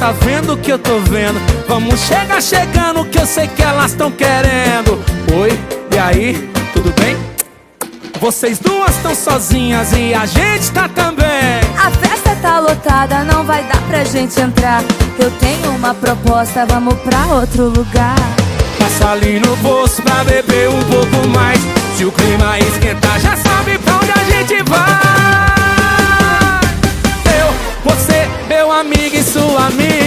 tá vendo o que eu tô vendo? Vamos chegar chegando que eu sei que elas tão querendo. Oi, e aí, tudo bem? Vocês duas estão sozinhas e a gente tá também. A festa tá lotada, não vai dar pra gente entrar. Eu tenho uma proposta, vamos pra outro lugar. Passa ali no bolso pra beber um pouco mais. Se o clima esquentar, meu amigo e sua amiga.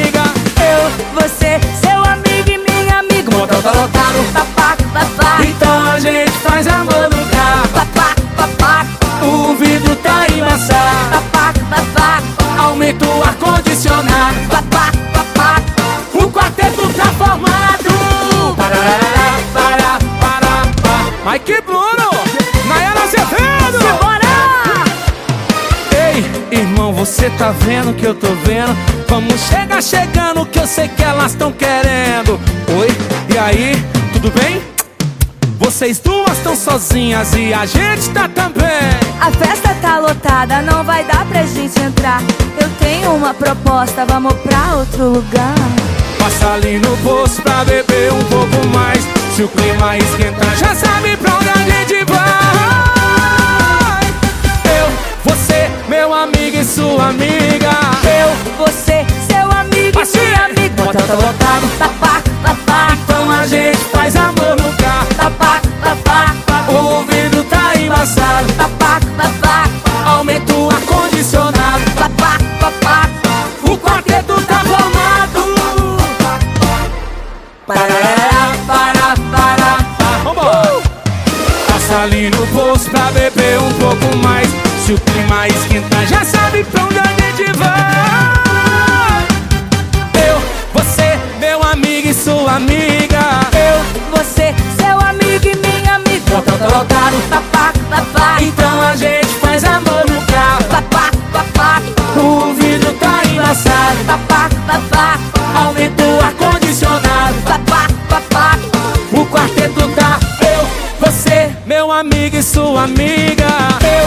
Você tá vendo que eu tô vendo? Vamos chegar chegando que eu sei que elas tão querendo. Oi, e aí, tudo bem? Vocês duas estão sozinhas e a gente tá também. A festa tá lotada, não vai dar pra gente entrar. Eu tenho uma proposta, vamos pra outro lugar. Passa ali no bolso pra beber um pouco mais. Se o clima esquentar, já sabe meu amigo e sua amiga. Eu, você, seu amigo e minha amiga. motel tá lotado. Papá, papá, Então a gente faz amor no carro. papá, papá, O vidro tá embaçado. papá, papá, Aumenta o ar-condicionado. papá, papá. O quarteto tá formado. Parará, para, para, para. Vambora. Passa ali no bolso pra beber um pouco mais. Se o clima esquentar, já sabe pra onde a gente vai. Eu, você, meu amigo e sua amiga. Eu, você, seu amigo e minha amiga. Tá lotado. Papá, papá, Então a gente faz amor no carro. papá, papá, O vidro tá embaçado. papá, papá, Aumenta o ar-condicionado. papá, papá. O quarteto tá eu, você, meu amigo e sua amiga. Eu,